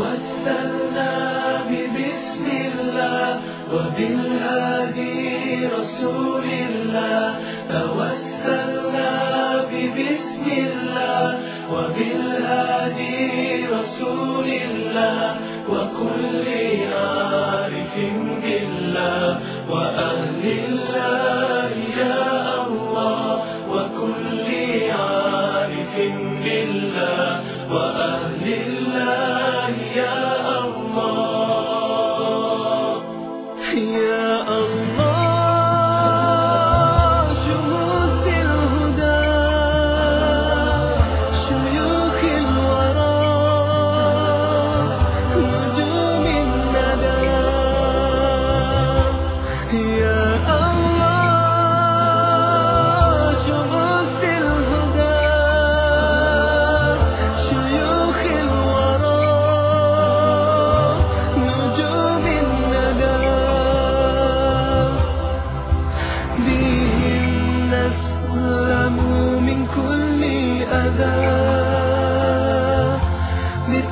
توسلنا ببسم الله وبالهادي رسول الله. توسلنا ببسم الله وبالهادي رسول الله. وكل عارف بالله. وأهل الله يا الله. وكل عارف بالله. وأهل الله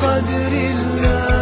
بقدر الله.